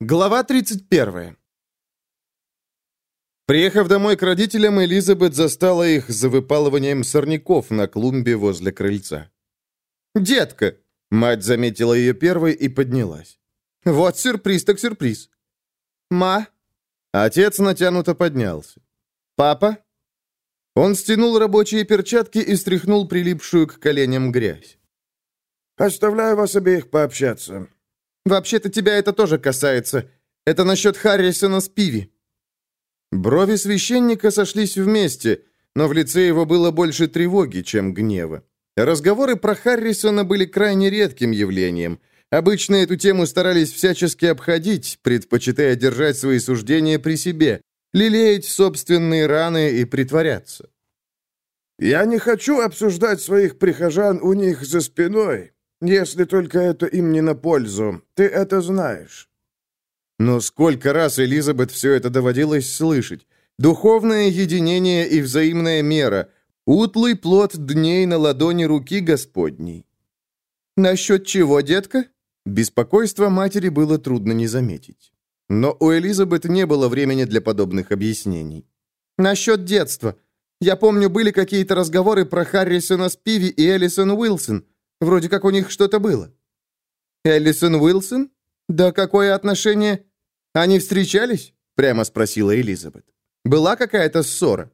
Глава 31. Приехав домой к родителям, Элизабет застала их за выпалыванием сорняков на клумбе возле крыльца. «Детка!» — мать заметила ее первой и поднялась. «Вот сюрприз так сюрприз!» «Ма!» Отец натянуто поднялся. «Папа?» Он стянул рабочие перчатки и стряхнул прилипшую к коленям грязь. «Оставляю вас обеих пообщаться. Вообще-то тебя это тоже касается. Это насчет Харрисона с Пиви». Брови священника сошлись вместе, но в лице его было больше тревоги, чем гнева. Разговоры про Харрисона были крайне редким явлением. Обычно эту тему старались всячески обходить, предпочитая держать свои суждения при себе, лелеять собственные раны и притворяться. «Я не хочу обсуждать своих прихожан у них за спиной, если только это им не на пользу. Ты это знаешь». Но сколько раз Элизабет все это доводилось слышать. Духовное единение и взаимная мера. Утлый плод дней на ладони руки Господней. «Насчет чего, детка?» Беспокойство матери было трудно не заметить. Но у Элизабет не было времени для подобных объяснений. «Насчет детства. Я помню, были какие-то разговоры про Харрисона Спиви и Элисон Уилсон. Вроде как у них что-то было». «Эллисон Уилсон? Да какое отношение?» «Они встречались?» — прямо спросила Элизабет. «Была какая-то ссора?»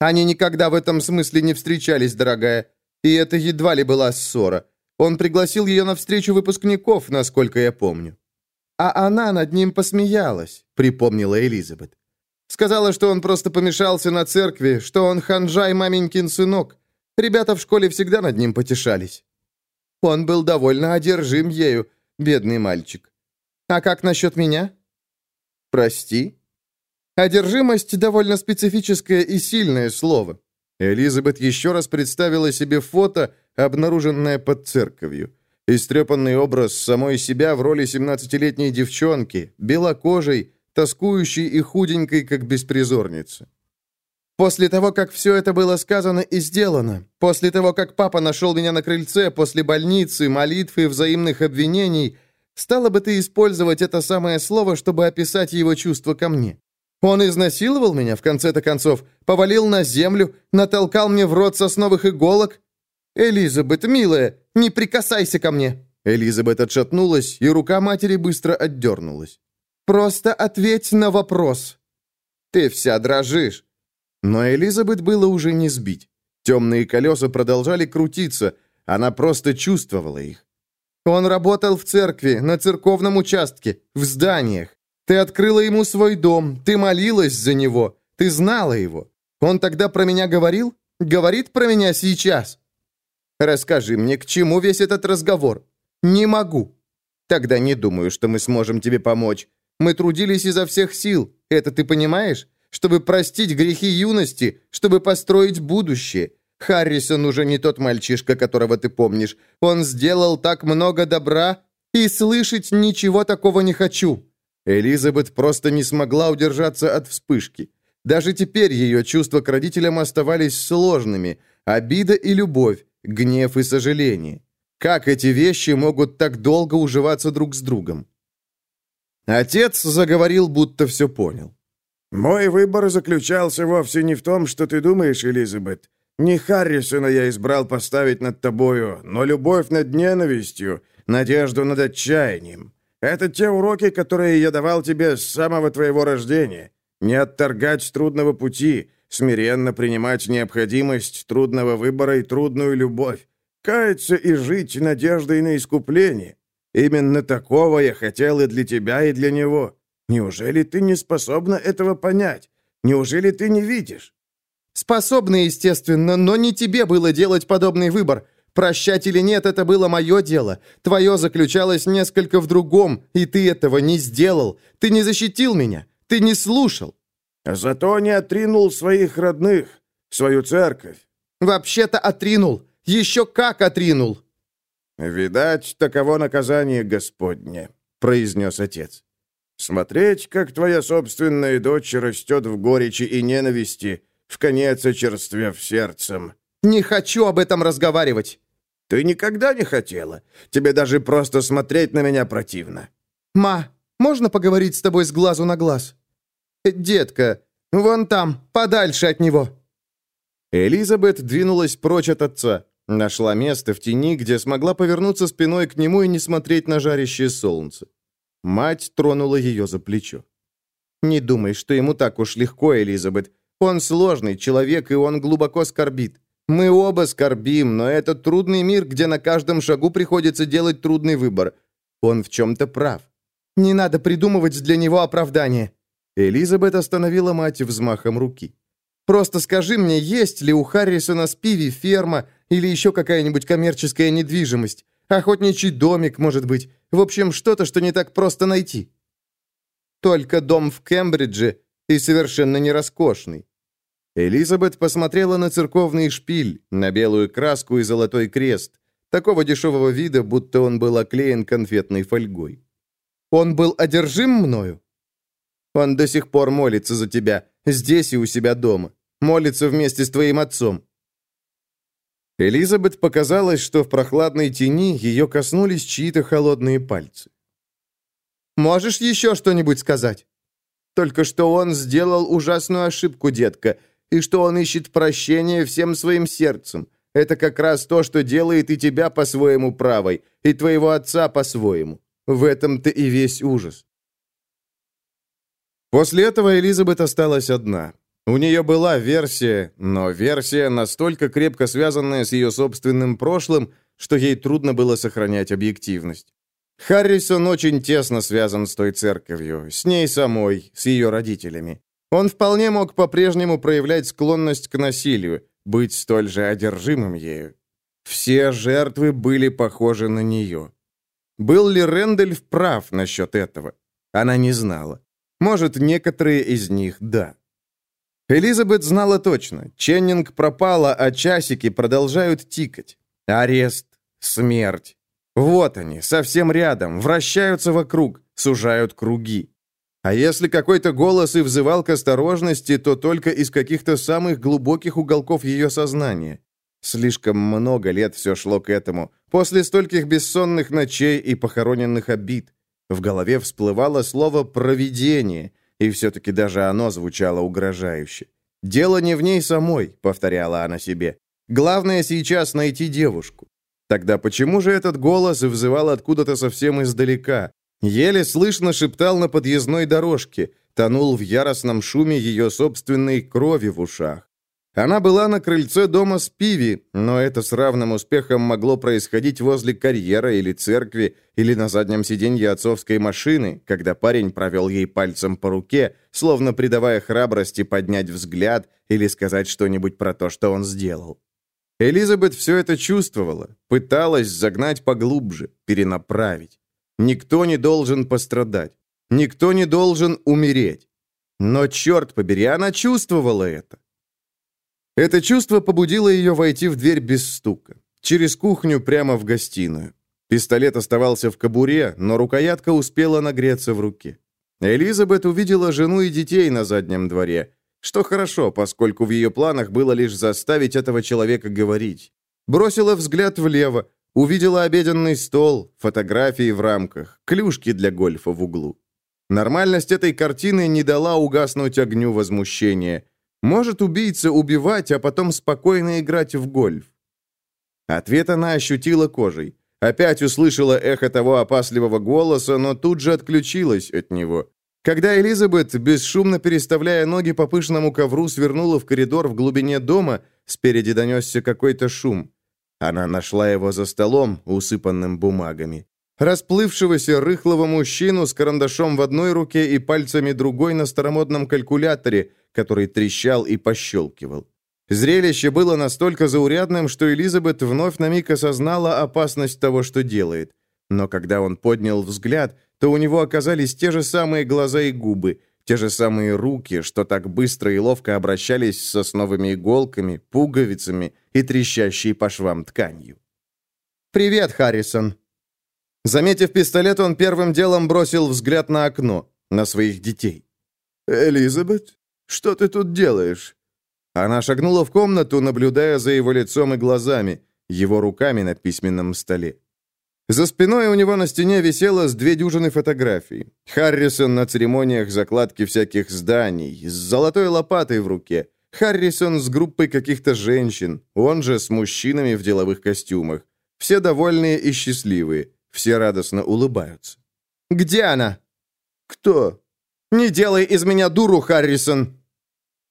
«Они никогда в этом смысле не встречались, дорогая. И это едва ли была ссора. Он пригласил ее на встречу выпускников, насколько я помню». «А она над ним посмеялась», — припомнила Элизабет. «Сказала, что он просто помешался на церкви, что он ханжай маменькин сынок. Ребята в школе всегда над ним потешались. Он был довольно одержим ею, бедный мальчик. А как насчет меня? Прости? Одержимость — довольно специфическое и сильное слово. Элизабет еще раз представила себе фото, обнаруженное под церковью. Истрепанный образ самой себя в роли 17-летней девчонки, белокожей, тоскующей и худенькой, как беспризорница. После того, как все это было сказано и сделано, после того, как папа нашел меня на крыльце, после больницы, молитв и взаимных обвинений, стало бы ты использовать это самое слово, чтобы описать его чувства ко мне. Он изнасиловал меня, в конце-то концов, повалил на землю, натолкал мне в рот сосновых иголок. Элизабет, милая, не прикасайся ко мне. Элизабет отшатнулась, и рука матери быстро отдернулась. «Просто ответь на вопрос». «Ты вся дрожишь. Но Элизабет было уже не сбить. Темные колеса продолжали крутиться, она просто чувствовала их. Он работал в церкви, на церковном участке, в зданиях. Ты открыла ему свой дом, ты молилась за него, ты знала его. Он тогда про меня говорил? Говорит про меня сейчас? Расскажи мне, к чему весь этот разговор? Не могу. Тогда не думаю, что мы сможем тебе помочь. Мы трудились изо всех сил, это ты понимаешь? Чтобы простить грехи юности, чтобы построить будущее. Харрисон уже не тот мальчишка, которого ты помнишь. Он сделал так много добра, и слышать ничего такого не хочу». Элизабет просто не смогла удержаться от вспышки. Даже теперь ее чувства к родителям оставались сложными. Обида и любовь, гнев и сожаление. Как эти вещи могут так долго уживаться друг с другом? Отец заговорил, будто все понял. «Мой выбор заключался вовсе не в том, что ты думаешь, Элизабет. Не Харрисона я избрал поставить над тобою, но любовь над ненавистью, надежду над отчаянием. Это те уроки, которые я давал тебе с самого твоего рождения. Не отторгать трудного пути, смиренно принимать необходимость трудного выбора и трудную любовь, каяться и жить надеждой на искупление. Именно такого я хотел и для тебя, и для него. Неужели ты не способна этого понять? Неужели ты не видишь?» «Способна, естественно, но не тебе было делать подобный выбор. Прощать или нет, это было мое дело. Твое заключалось несколько в другом, и ты этого не сделал. Ты не защитил меня. Ты не слушал». «Зато не отринул своих родных, свою церковь». «Вообще-то отринул. Еще как отринул». «Видать, таково наказание Господне», — произнес отец. Смотреть, как твоя собственная дочь растет в горечи и ненависти, в конец очерствев сердцем. Не хочу об этом разговаривать. Ты никогда не хотела. Тебе даже просто смотреть на меня противно. «Ма, можно поговорить с тобой с глазу на глаз?» «Детка, вон там, подальше от него!» Элизабет двинулась прочь от отца, нашла место в тени, где смогла повернуться спиной к нему и не смотреть на жарящее солнце. Мать тронула ее за плечо. «Не думай, что ему так уж легко, Элизабет. Он сложный человек, и он глубоко скорбит. Мы оба скорбим, но это трудный мир, где на каждом шагу приходится делать трудный выбор. Он в чем-то прав. Не надо придумывать для него оправдание». Элизабет остановила мать взмахом руки. «Просто скажи мне, есть ли у Харрисона с ферма или еще какая-нибудь коммерческая недвижимость? Охотничий домик, может быть. В общем, что-то, что не так просто найти». «Только дом в Кембридже и совершенно не роскошный. Элизабет посмотрела на церковный шпиль, на белую краску и золотой крест, такого дешевого вида, будто он был оклеен конфетной фольгой. «Он был одержим мною?» «Он до сих пор молится за тебя, здесь и у себя дома. Молится вместе с твоим отцом». Элизабет показалось, что в прохладной тени ее коснулись чьи-то холодные пальцы. «Можешь еще что-нибудь сказать?» «Только что он сделал ужасную ошибку, детка и что он ищет прощения всем своим сердцем. Это как раз то, что делает и тебя по-своему правой, и твоего отца по-своему. В этом-то и весь ужас. После этого Элизабет осталась одна. У нее была версия, но версия, настолько крепко связанная с ее собственным прошлым, что ей трудно было сохранять объективность. Харрисон очень тесно связан с той церковью, с ней самой, с ее родителями. Он вполне мог по-прежнему проявлять склонность к насилию, быть столь же одержимым ею. Все жертвы были похожи на нее. Был ли Рэндальф прав насчет этого? Она не знала. Может, некоторые из них – да. Элизабет знала точно. Ченнинг пропала, а часики продолжают тикать. Арест, смерть. Вот они, совсем рядом, вращаются вокруг, сужают круги. А если какой-то голос и взывал к осторожности, то только из каких-то самых глубоких уголков ее сознания. Слишком много лет все шло к этому. После стольких бессонных ночей и похороненных обид. В голове всплывало слово «провидение», и все-таки даже оно звучало угрожающе. «Дело не в ней самой», — повторяла она себе. «Главное сейчас найти девушку». Тогда почему же этот голос взывал откуда-то совсем издалека? Еле слышно шептал на подъездной дорожке, тонул в яростном шуме ее собственной крови в ушах. Она была на крыльце дома с Пиви, но это с равным успехом могло происходить возле карьера или церкви, или на заднем сиденье отцовской машины, когда парень провел ей пальцем по руке, словно придавая храбрости поднять взгляд или сказать что-нибудь про то, что он сделал. Элизабет все это чувствовала, пыталась загнать поглубже, перенаправить. Никто не должен пострадать. Никто не должен умереть. Но, черт побери, она чувствовала это. Это чувство побудило ее войти в дверь без стука. Через кухню прямо в гостиную. Пистолет оставался в кобуре, но рукоятка успела нагреться в руке. Элизабет увидела жену и детей на заднем дворе, что хорошо, поскольку в ее планах было лишь заставить этого человека говорить. Бросила взгляд влево, Увидела обеденный стол, фотографии в рамках, клюшки для гольфа в углу. Нормальность этой картины не дала угаснуть огню возмущения. Может убийца убивать, а потом спокойно играть в гольф? Ответ она ощутила кожей. Опять услышала эхо того опасливого голоса, но тут же отключилась от него. Когда Элизабет, бесшумно переставляя ноги по пышному ковру, свернула в коридор в глубине дома, спереди донесся какой-то шум. Она нашла его за столом, усыпанным бумагами. Расплывшегося рыхлого мужчину с карандашом в одной руке и пальцами другой на старомодном калькуляторе, который трещал и пощелкивал. Зрелище было настолько заурядным, что Элизабет вновь на миг осознала опасность того, что делает. Но когда он поднял взгляд, то у него оказались те же самые глаза и губы, те же самые руки, что так быстро и ловко обращались с сосновыми иголками, пуговицами и трещащей по швам тканью. «Привет, Харрисон!» Заметив пистолет, он первым делом бросил взгляд на окно, на своих детей. «Элизабет, что ты тут делаешь?» Она шагнула в комнату, наблюдая за его лицом и глазами, его руками на письменном столе. За спиной у него на стене висело с две дюжины фотографий. Харрисон на церемониях закладки всяких зданий, с золотой лопатой в руке. Харрисон с группой каких-то женщин, он же с мужчинами в деловых костюмах. Все довольные и счастливые, все радостно улыбаются. «Где она?» «Кто?» «Не делай из меня дуру, Харрисон!»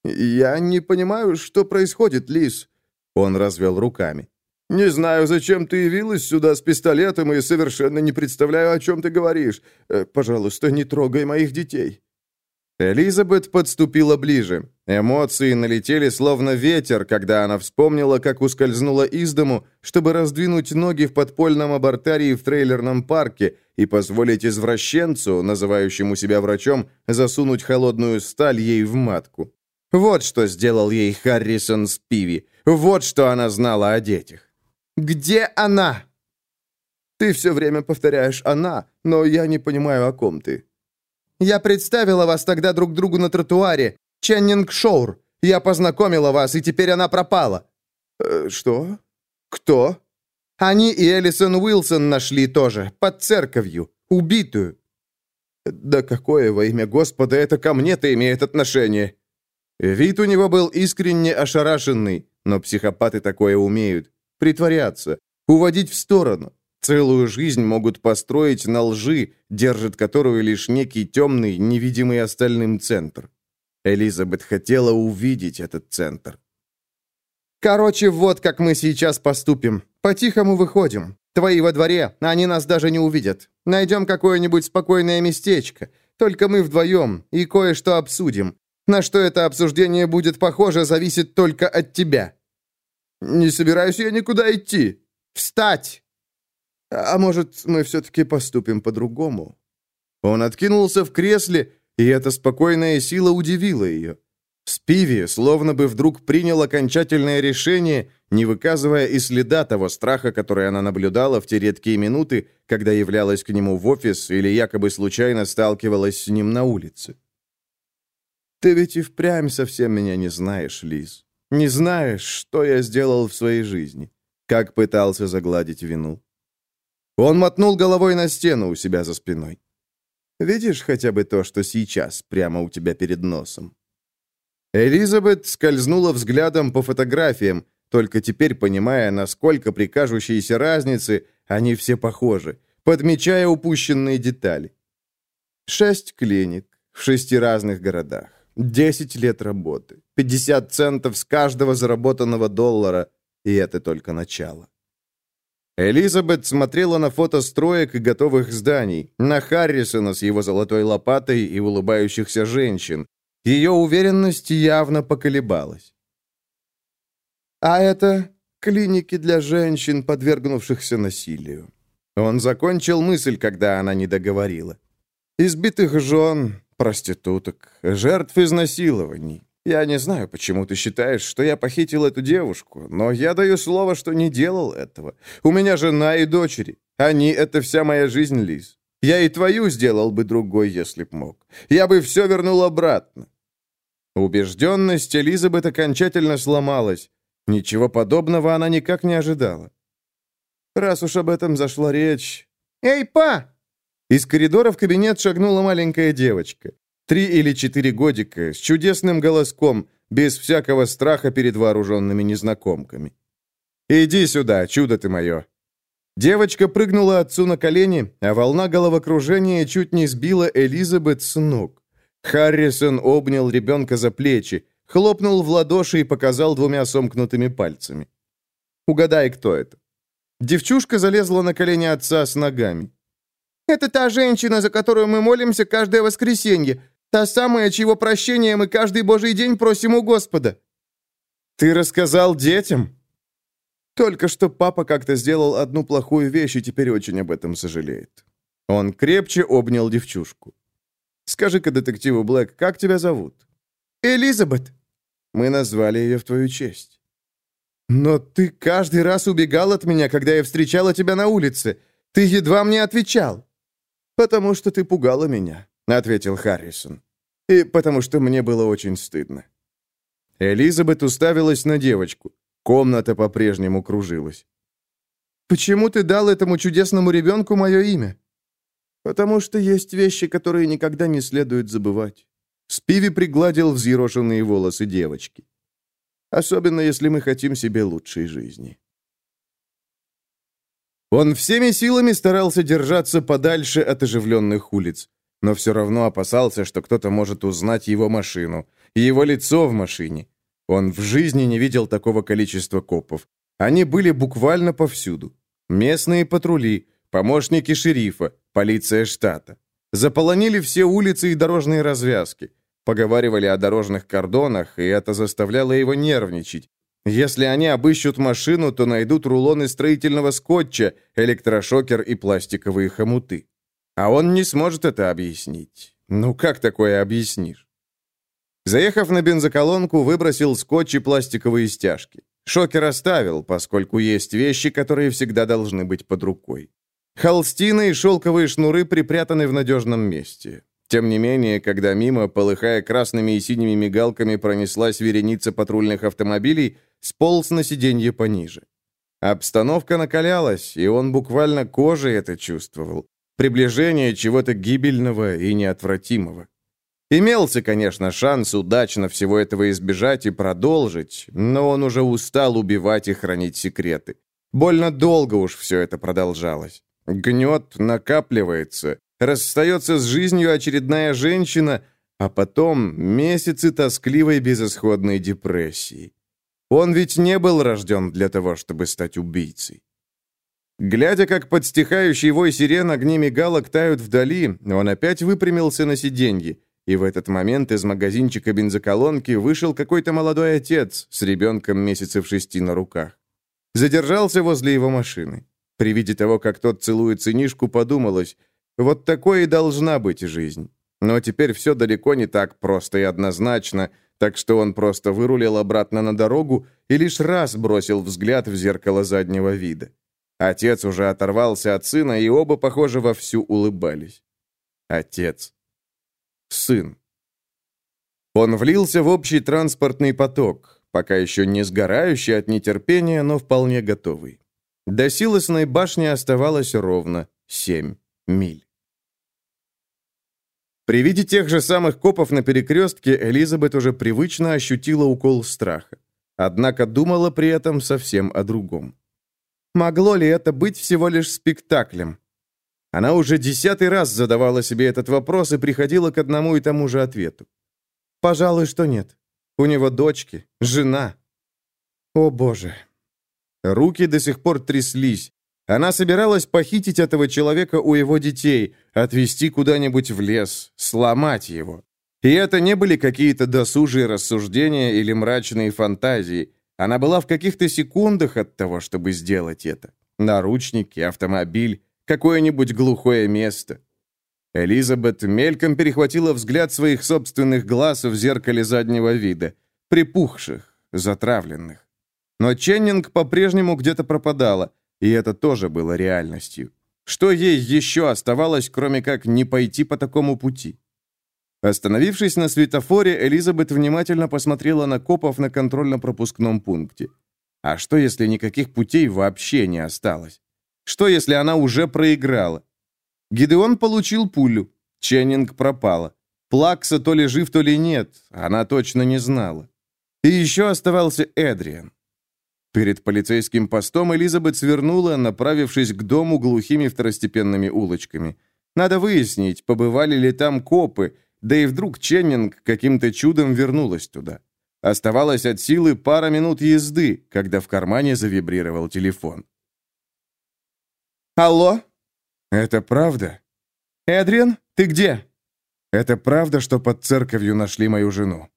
«Я не понимаю, что происходит, Лис». Он развел руками. «Не знаю, зачем ты явилась сюда с пистолетом и совершенно не представляю, о чем ты говоришь. Э, пожалуйста, не трогай моих детей». Элизабет подступила ближе. Эмоции налетели словно ветер, когда она вспомнила, как ускользнула из дому, чтобы раздвинуть ноги в подпольном абортарии в трейлерном парке и позволить извращенцу, называющему себя врачом, засунуть холодную сталь ей в матку. Вот что сделал ей Харрисон Спиви. Вот что она знала о детях. Где она?» «Ты все время повторяешь «она», но я не понимаю, о ком ты». «Я представила вас тогда друг другу на тротуаре. Ченнинг Шоур. Я познакомила вас, и теперь она пропала». «Э, «Что? Кто?» «Они и Элисон Уилсон нашли тоже, под церковью, убитую». «Да какое во имя Господа это ко мне-то имеет отношение?» Вид у него был искренне ошарашенный, но психопаты такое умеют притворяться, уводить в сторону. Целую жизнь могут построить на лжи, держит которую лишь некий темный, невидимый остальным центр. Элизабет хотела увидеть этот центр. «Короче, вот как мы сейчас поступим. По-тихому выходим. Твои во дворе, они нас даже не увидят. Найдем какое-нибудь спокойное местечко. Только мы вдвоем, и кое-что обсудим. На что это обсуждение будет похоже, зависит только от тебя. «Не собираюсь я никуда идти. Встать!» «А может, мы все-таки поступим по-другому?» Он откинулся в кресле, и эта спокойная сила удивила ее. Спиви словно бы вдруг принял окончательное решение, не выказывая и следа того страха, который она наблюдала в те редкие минуты, когда являлась к нему в офис или якобы случайно сталкивалась с ним на улице. «Ты ведь и впрямь совсем меня не знаешь, Лиз. Не знаешь, что я сделал в своей жизни, как пытался загладить вину. Он мотнул головой на стену у себя за спиной. Видишь хотя бы то, что сейчас прямо у тебя перед носом? Элизабет скользнула взглядом по фотографиям, только теперь понимая, насколько при кажущейся разнице они все похожи, подмечая упущенные детали. Шесть клиник в шести разных городах. Десять лет работы, 50 центов с каждого заработанного доллара, и это только начало. Элизабет смотрела на фото строек и готовых зданий, на Харрисона с его золотой лопатой и улыбающихся женщин. Ее уверенность явно поколебалась. А это клиники для женщин, подвергнувшихся насилию. Он закончил мысль, когда она не договорила. Избитых жен, проституток, жертв изнасилований. Я не знаю, почему ты считаешь, что я похитил эту девушку, но я даю слово, что не делал этого. У меня жена и дочери. Они — это вся моя жизнь, Лиз. Я и твою сделал бы другой, если б мог. Я бы все вернул обратно». Убежденность Элизабет окончательно сломалась. Ничего подобного она никак не ожидала. Раз уж об этом зашла речь... «Эй, па!» Из коридора в кабинет шагнула маленькая девочка. Три или четыре годика, с чудесным голоском, без всякого страха перед вооруженными незнакомками. «Иди сюда, чудо ты мое!» Девочка прыгнула отцу на колени, а волна головокружения чуть не сбила Элизабет с ног. Харрисон обнял ребенка за плечи, хлопнул в ладоши и показал двумя сомкнутыми пальцами. «Угадай, кто это?» Девчушка залезла на колени отца с ногами. Это та женщина, за которую мы молимся каждое воскресенье. Та самая, чьего прощения мы каждый божий день просим у Господа». «Ты рассказал детям?» Только что папа как-то сделал одну плохую вещь и теперь очень об этом сожалеет. Он крепче обнял девчушку. «Скажи-ка детективу Блэк, как тебя зовут?» «Элизабет». «Мы назвали ее в твою честь». «Но ты каждый раз убегал от меня, когда я встречала тебя на улице. Ты едва мне отвечал». «Потому что ты пугала меня», — ответил Харрисон. «И потому что мне было очень стыдно». Элизабет уставилась на девочку. Комната по-прежнему кружилась. Почему ты дал этому чудесному ребенку мое имя?» «Потому что есть вещи, которые никогда не следует забывать». Спиви пригладил взъерошенные волосы девочки. «Особенно, если мы хотим себе лучшей жизни». Он всеми силами старался держаться подальше от оживленных улиц, но все равно опасался, что кто-то может узнать его машину, его лицо в машине. Он в жизни не видел такого количества копов. Они были буквально повсюду. Местные патрули, помощники шерифа, полиция штата. Заполонили все улицы и дорожные развязки. Поговаривали о дорожных кордонах, и это заставляло его нервничать. Если они обыщут машину, то найдут рулоны строительного скотча, электрошокер и пластиковые хомуты. А он не сможет это объяснить. Ну как такое объяснишь? Заехав на бензоколонку, выбросил скотч и пластиковые стяжки. Шокер оставил, поскольку есть вещи, которые всегда должны быть под рукой. Холстины и шелковые шнуры припрятаны в надежном месте. Тем не менее, когда мимо, полыхая красными и синими мигалками, пронеслась вереница патрульных автомобилей, сполз на сиденье пониже. Обстановка накалялась, и он буквально кожей это чувствовал. Приближение чего-то гибельного и неотвратимого. Имелся, конечно, шанс удачно всего этого избежать и продолжить, но он уже устал убивать и хранить секреты. Больно долго уж все это продолжалось. Гнет накапливается, расстается с жизнью очередная женщина, а потом месяцы тоскливой безысходной депрессии. Он ведь не был рожден для того, чтобы стать убийцей. Глядя, как под стихающий вой сирен огни мигалок тают вдали, он опять выпрямился на сиденье, и в этот момент из магазинчика бензоколонки вышел какой-то молодой отец с ребенком месяцев шести на руках. Задержался возле его машины. При виде того, как тот целует сынишку, подумалось, вот такой и должна быть жизнь. Но теперь все далеко не так просто и однозначно, так что он просто вырулил обратно на дорогу и лишь раз бросил взгляд в зеркало заднего вида. Отец уже оторвался от сына, и оба, похоже, вовсю улыбались. Отец сын. Он влился в общий транспортный поток, пока еще не сгорающий от нетерпения, но вполне готовый. До силосной башни оставалось ровно семь миль. При виде тех же самых копов на перекрестке Элизабет уже привычно ощутила укол страха. Однако думала при этом совсем о другом. Могло ли это быть всего лишь спектаклем? Она уже десятый раз задавала себе этот вопрос и приходила к одному и тому же ответу. «Пожалуй, что нет. У него дочки, жена». «О, Боже!» Руки до сих пор тряслись. Она собиралась похитить этого человека у его детей, отвезти куда-нибудь в лес, сломать его. И это не были какие-то досужие рассуждения или мрачные фантазии. Она была в каких-то секундах от того, чтобы сделать это. Наручники, автомобиль, какое-нибудь глухое место. Элизабет мельком перехватила взгляд своих собственных глаз в зеркале заднего вида, припухших, затравленных. Но Ченнинг по-прежнему где-то пропадала, и это тоже было реальностью. Что ей еще оставалось, кроме как не пойти по такому пути? Остановившись на светофоре, Элизабет внимательно посмотрела на копов на контрольно-пропускном пункте. А что, если никаких путей вообще не осталось? Что, если она уже проиграла? Гидеон получил пулю. Ченнинг пропала. Плакса то ли жив, то ли нет. Она точно не знала. И еще оставался Эдриан. Перед полицейским постом Элизабет свернула, направившись к дому глухими второстепенными улочками. Надо выяснить, побывали ли там копы, да и вдруг Ченнинг каким-то чудом вернулась туда. Оставалось от силы пара минут езды, когда в кармане завибрировал телефон. «Алло?» «Это правда?» «Эдриан, ты где?» «Это правда, что под церковью нашли мою жену?»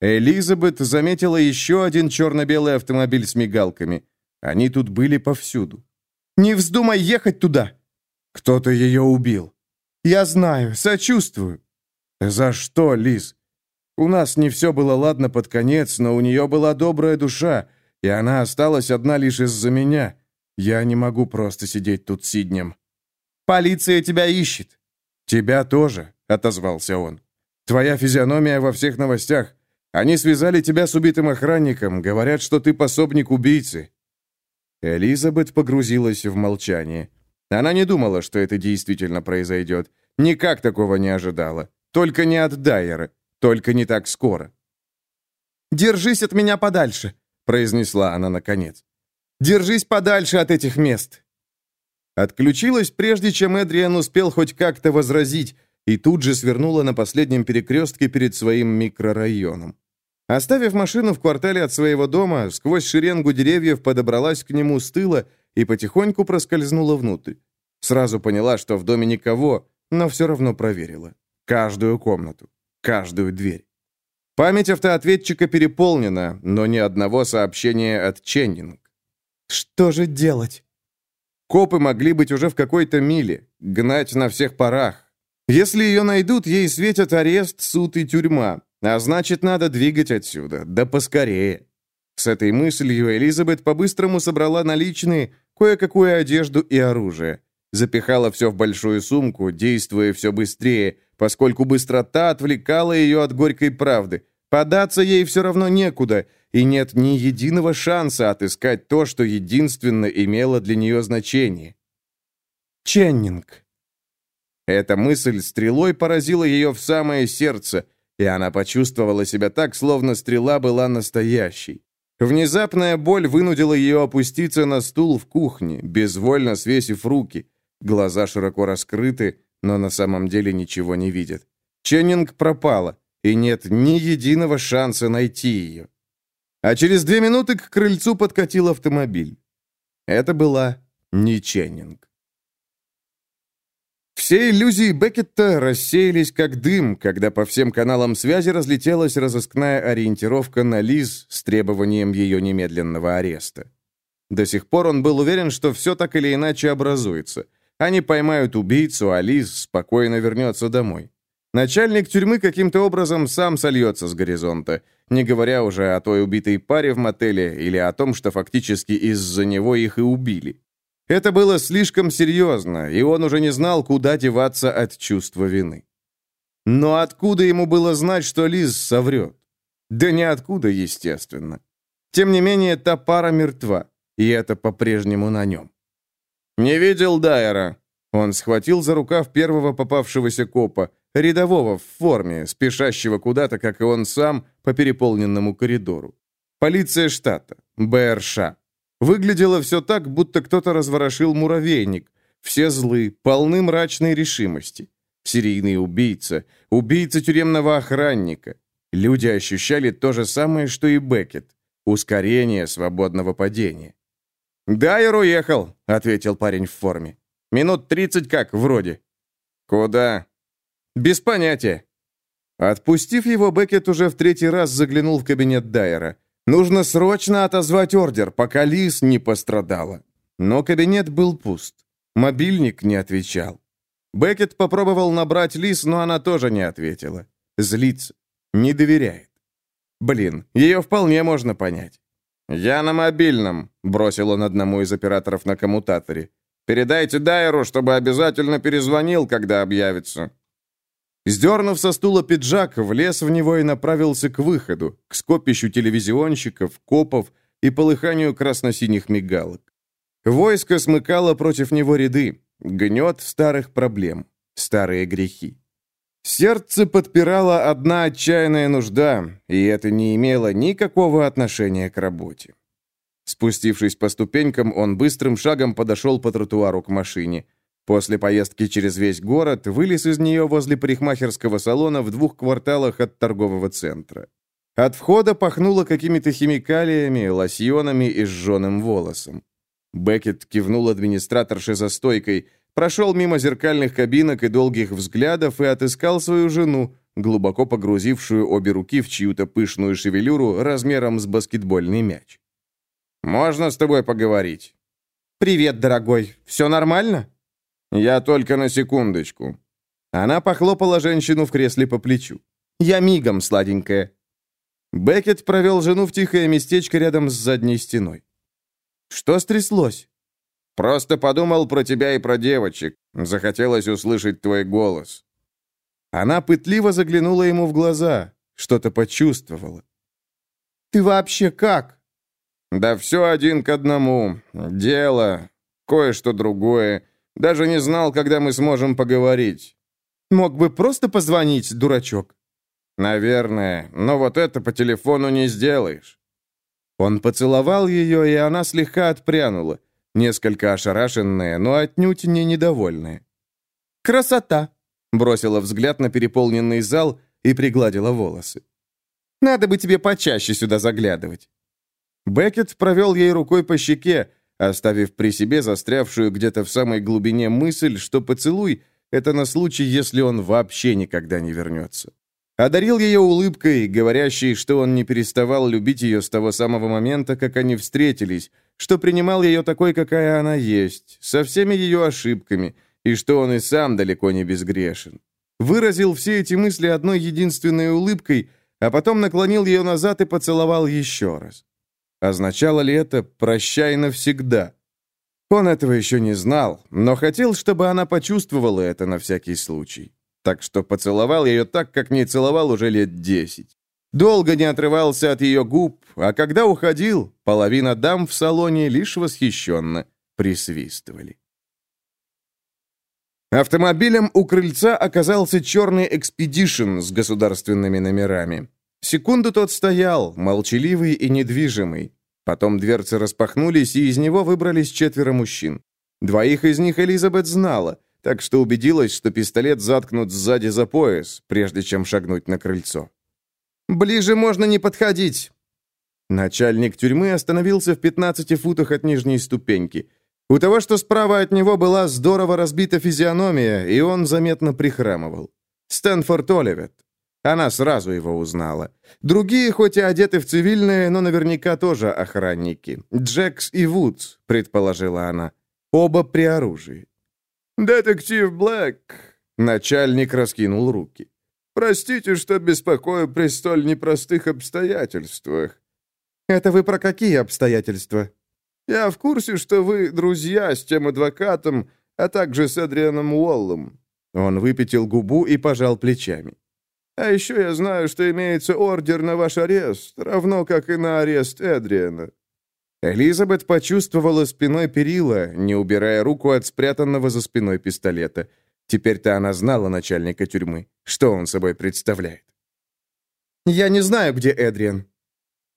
Элизабет заметила еще один черно-белый автомобиль с мигалками. Они тут были повсюду. «Не вздумай ехать туда!» «Кто-то ее убил». «Я знаю, сочувствую». «За что, Лиз? У нас не все было ладно под конец, но у нее была добрая душа, и она осталась одна лишь из-за меня. Я не могу просто сидеть тут сиднем. Полиция тебя ищет. Тебя тоже, отозвался он. Твоя физиономия во всех новостях. Они связали тебя с убитым охранником, говорят, что ты пособник убийцы. Элизабет погрузилась в молчание. Она не думала, что это действительно произойдет. Никак такого не ожидала. Только не от Дайера. Только не так скоро. «Держись от меня подальше», — произнесла она наконец. «Держись подальше от этих мест». Отключилась, прежде чем Эдриан успел хоть как-то возразить, и тут же свернула на последнем перекрестке перед своим микрорайоном. Оставив машину в квартале от своего дома, сквозь шеренгу деревьев подобралась к нему с тыла и потихоньку проскользнула внутрь. Сразу поняла, что в доме никого, но все равно проверила. Каждую комнату, каждую дверь. Память автоответчика переполнена, но ни одного сообщения от Ченнинг. Что же делать? Копы могли быть уже в какой-то миле, гнать на всех парах. Если ее найдут, ей светят арест, суд и тюрьма, а значит, надо двигать отсюда, да поскорее. С этой мыслью Элизабет по-быстрому собрала наличные, кое-какую одежду и оружие. Запихала все в большую сумку, действуя все быстрее, поскольку быстрота отвлекала ее от горькой правды. Податься ей все равно некуда, и нет ни единого шанса отыскать то, что единственно имело для нее значение. Ченнинг. Эта мысль стрелой поразила ее в самое сердце, и она почувствовала себя так, словно стрела была настоящей. Внезапная боль вынудила ее опуститься на стул в кухне, безвольно свесив руки. Глаза широко раскрыты, но на самом деле ничего не видят. Ченнинг пропала, и нет ни единого шанса найти ее. А через две минуты к крыльцу подкатил автомобиль. Это была не Ченнинг. Все иллюзии Беккетта рассеялись как дым, когда по всем каналам связи разлетелась разыскная ориентировка на Лиз с требованием ее немедленного ареста. До сих пор он был уверен, что все так или иначе образуется. Они поймают убийцу, а Лиз спокойно вернется домой. Начальник тюрьмы каким-то образом сам сольется с горизонта, не говоря уже о той убитой паре в мотеле или о том, что фактически из-за него их и убили. Это было слишком серьезно, и он уже не знал, куда деваться от чувства вины. Но откуда ему было знать, что Лиз соврет? Да ниоткуда, естественно. Тем не менее, та пара мертва, и это по-прежнему на нем. «Не видел Дайера». Он схватил за рукав первого попавшегося копа, рядового в форме, спешащего куда-то, как и он сам, по переполненному коридору. Полиция штата, БРШ. Выглядело все так, будто кто-то разворошил муравейник. Все злы, полны мрачной решимости. Серийный убийца, убийца тюремного охранника. Люди ощущали то же самое, что и Беккет. Ускорение свободного падения. «Дайер уехал», — ответил парень в форме. «Минут тридцать как, вроде». «Куда?» «Без понятия». Отпустив его, Беккет уже в третий раз заглянул в кабинет Дайера. Нужно срочно отозвать ордер, пока Лис не пострадала. Но кабинет был пуст. Мобильник не отвечал. Беккет попробовал набрать Лис, но она тоже не ответила. Злится. Не доверяет. Блин, ее вполне можно понять. «Я на мобильном», — бросил он одному из операторов на коммутаторе. «Передайте Дайеру, чтобы обязательно перезвонил, когда объявится». Сдернув со стула пиджак, влез в него и направился к выходу, к скопищу телевизионщиков, копов и полыханию красно-синих мигалок. Войско смыкало против него ряды, гнет старых проблем, старые грехи. Сердце подпирала одна отчаянная нужда, и это не имело никакого отношения к работе. Спустившись по ступенькам, он быстрым шагом подошел по тротуару к машине – После поездки через весь город вылез из нее возле парикмахерского салона в двух кварталах от торгового центра. От входа пахнуло какими-то химикалиями, лосьонами и сжженным волосом. Беккет кивнул администраторше за стойкой, прошел мимо зеркальных кабинок и долгих взглядов и отыскал свою жену, глубоко погрузившую обе руки в чью-то пышную шевелюру размером с баскетбольный мяч. «Можно с тобой поговорить?» «Привет, дорогой. Все нормально?» «Я только на секундочку». Она похлопала женщину в кресле по плечу. «Я мигом, сладенькая». Беккет провел жену в тихое местечко рядом с задней стеной. «Что стряслось?» «Просто подумал про тебя и про девочек. Захотелось услышать твой голос». Она пытливо заглянула ему в глаза, что-то почувствовала. «Ты вообще как?» «Да все один к одному. Дело, кое-что другое. Даже не знал, когда мы сможем поговорить». «Мог бы просто позвонить, дурачок». «Наверное, но вот это по телефону не сделаешь». Он поцеловал ее, и она слегка отпрянула, несколько ошарашенная, но отнюдь не недовольная. «Красота!» — бросила взгляд на переполненный зал и пригладила волосы. «Надо бы тебе почаще сюда заглядывать». Беккет провел ей рукой по щеке, оставив при себе застрявшую где-то в самой глубине мысль, что поцелуй — это на случай, если он вообще никогда не вернется. Одарил ее улыбкой, говорящей, что он не переставал любить ее с того самого момента, как они встретились, что принимал ее такой, какая она есть, со всеми ее ошибками, и что он и сам далеко не безгрешен. Выразил все эти мысли одной единственной улыбкой, а потом наклонил ее назад и поцеловал еще раз. Означало ли это «прощай навсегда»? Он этого еще не знал, но хотел, чтобы она почувствовала это на всякий случай так что поцеловал ее так, как не целовал уже лет десять. Долго не отрывался от ее губ, а когда уходил, половина дам в салоне лишь восхищенно присвистывали. Автомобилем у крыльца оказался черный экспедишн с государственными номерами. Секунду тот стоял, молчаливый и недвижимый. Потом дверцы распахнулись, и из него выбрались четверо мужчин. Двоих из них Элизабет знала так что убедилась, что пистолет заткнут сзади за пояс, прежде чем шагнуть на крыльцо. «Ближе можно не подходить!» Начальник тюрьмы остановился в 15 футах от нижней ступеньки. У того, что справа от него была здорово разбита физиономия, и он заметно прихрамывал. Стэнфорд Оливет. Она сразу его узнала. Другие, хоть и одеты в цивильное, но наверняка тоже охранники. Джекс и Вудс, предположила она. Оба при оружии. «Детектив Блэк!» Начальник раскинул руки. «Простите, что беспокою при столь непростых обстоятельствах». «Это вы про какие обстоятельства?» «Я в курсе, что вы друзья с тем адвокатом, а также с Эдрианом Уоллом». Он выпятил губу и пожал плечами. «А еще я знаю, что имеется ордер на ваш арест, равно как и на арест Эдриана. Элизабет почувствовала спиной перила, не убирая руку от спрятанного за спиной пистолета. Теперь-то она знала начальника тюрьмы. Что он собой представляет? «Я не знаю, где Эдриан».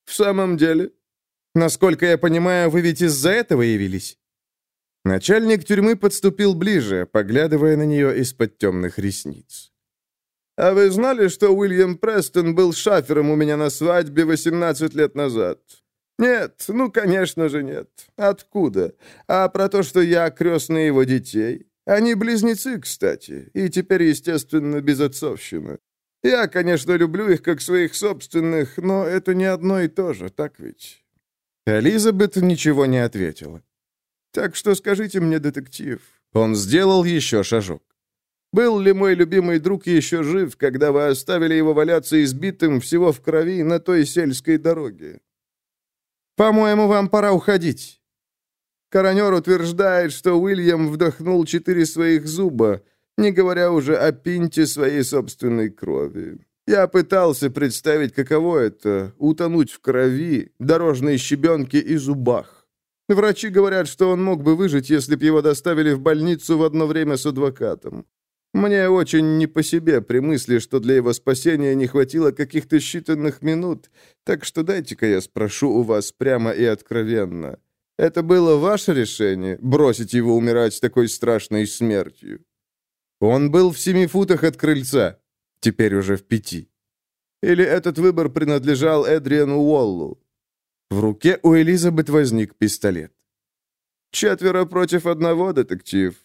«В самом деле?» «Насколько я понимаю, вы ведь из-за этого явились?» Начальник тюрьмы подступил ближе, поглядывая на нее из-под темных ресниц. «А вы знали, что Уильям Престон был шафером у меня на свадьбе 18 лет назад? «Нет, ну, конечно же, нет. Откуда? А про то, что я крестный его детей? Они близнецы, кстати, и теперь, естественно, безотцовщина. Я, конечно, люблю их как своих собственных, но это не одно и то же, так ведь?» Элизабет ничего не ответила. «Так что скажите мне, детектив». Он сделал еще шажок. «Был ли мой любимый друг еще жив, когда вы оставили его валяться избитым всего в крови на той сельской дороге?» «По-моему, вам пора уходить». Коронер утверждает, что Уильям вдохнул четыре своих зуба, не говоря уже о пинте своей собственной крови. Я пытался представить, каково это — утонуть в крови, дорожной щебенке и зубах. Врачи говорят, что он мог бы выжить, если б его доставили в больницу в одно время с адвокатом. Мне очень не по себе при мысли, что для его спасения не хватило каких-то считанных минут, так что дайте-ка я спрошу у вас прямо и откровенно. Это было ваше решение, бросить его умирать такой страшной смертью?» Он был в семи футах от крыльца, теперь уже в пяти. Или этот выбор принадлежал Эдриану Уоллу? В руке у Элизабет возник пистолет. «Четверо против одного, детектив.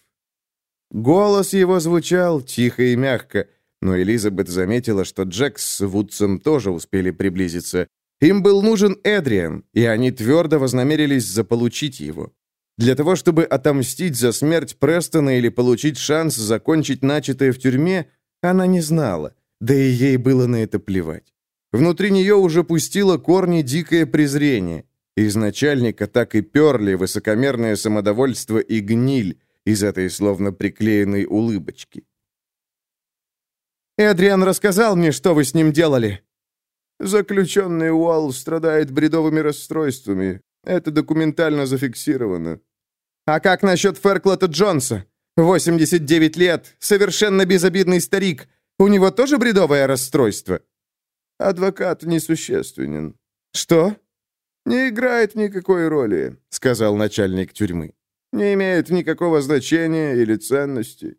Голос его звучал тихо и мягко, но Элизабет заметила, что Джекс с Вудсом тоже успели приблизиться. Им был нужен Эдриан, и они твердо вознамерились заполучить его. Для того, чтобы отомстить за смерть Престона или получить шанс закончить начатое в тюрьме, она не знала, да и ей было на это плевать. Внутри нее уже пустило корни дикое презрение. Из начальника так и перли высокомерное самодовольство и гниль, из этой словно приклеенной улыбочки. «Эдриан рассказал мне, что вы с ним делали». «Заключенный Уолл страдает бредовыми расстройствами. Это документально зафиксировано. А как насчет Ферклота Джонса? 89 лет, совершенно безобидный старик. У него тоже бредовое расстройство? Адвокат несущественен. Что? Не играет никакой роли, сказал начальник тюрьмы. Не имеет никакого значения или ценности.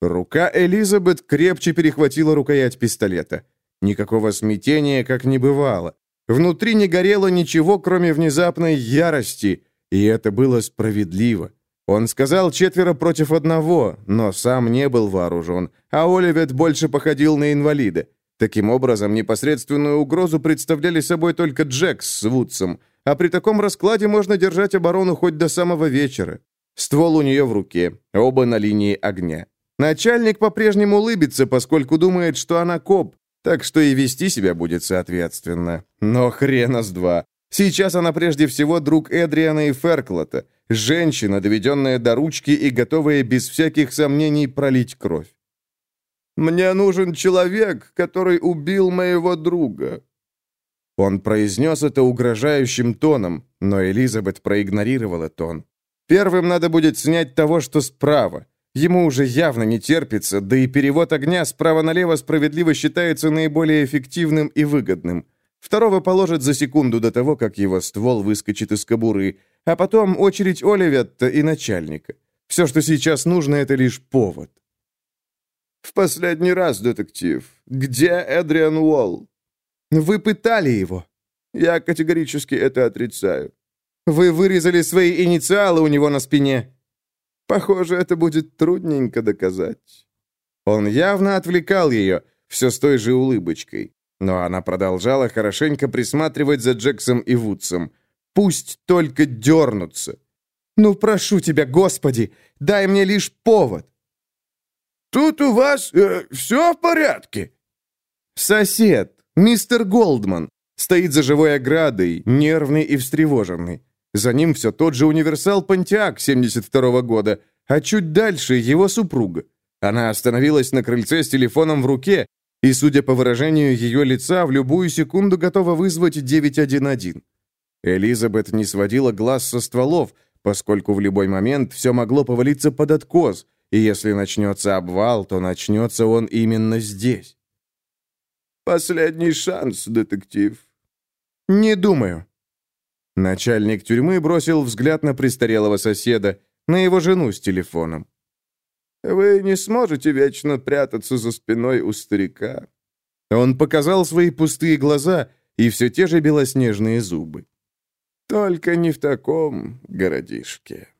Рука Элизабет крепче перехватила рукоять пистолета. Никакого смятения, как не бывало. Внутри не горело ничего, кроме внезапной ярости, и это было справедливо. Он сказал четверо против одного, но сам не был вооружен, а Оливет больше походил на инвалида. Таким образом, непосредственную угрозу представляли собой только Джек с Вудсом, а при таком раскладе можно держать оборону хоть до самого вечера. Ствол у нее в руке, оба на линии огня. Начальник по-прежнему улыбится, поскольку думает, что она коп, так что и вести себя будет соответственно. Но хрена с два. Сейчас она прежде всего друг Эдриана и Ферклота, женщина, доведенная до ручки и готовая без всяких сомнений пролить кровь. «Мне нужен человек, который убил моего друга». Он произнес это угрожающим тоном, но Элизабет проигнорировала тон. Первым надо будет снять того, что справа. Ему уже явно не терпится, да и перевод огня справа налево справедливо считается наиболее эффективным и выгодным. Второго положат за секунду до того, как его ствол выскочит из кобуры, а потом очередь Оливетта и начальника. Все, что сейчас нужно, это лишь повод. «В последний раз, детектив. Где Эдриан Уолл?» «Вы пытали его». «Я категорически это отрицаю». «Вы вырезали свои инициалы у него на спине». Похоже, это будет трудненько доказать. Он явно отвлекал ее, все с той же улыбочкой. Но она продолжала хорошенько присматривать за Джексом и Вудсом. Пусть только дернутся. «Ну, прошу тебя, Господи, дай мне лишь повод!» «Тут у вас э, все в порядке?» «Сосед, мистер Голдман, стоит за живой оградой, нервный и встревоженный. За ним все тот же универсал Пантиак 72 -го года, а чуть дальше его супруга. Она остановилась на крыльце с телефоном в руке и, судя по выражению ее лица, в любую секунду готова вызвать 911. Элизабет не сводила глаз со стволов, поскольку в любой момент все могло повалиться под откос, и если начнется обвал, то начнется он именно здесь. «Последний шанс, детектив». «Не думаю», Начальник тюрьмы бросил взгляд на престарелого соседа, на его жену с телефоном. «Вы не сможете вечно прятаться за спиной у старика». Он показал свои пустые глаза и все те же белоснежные зубы. «Только не в таком городишке».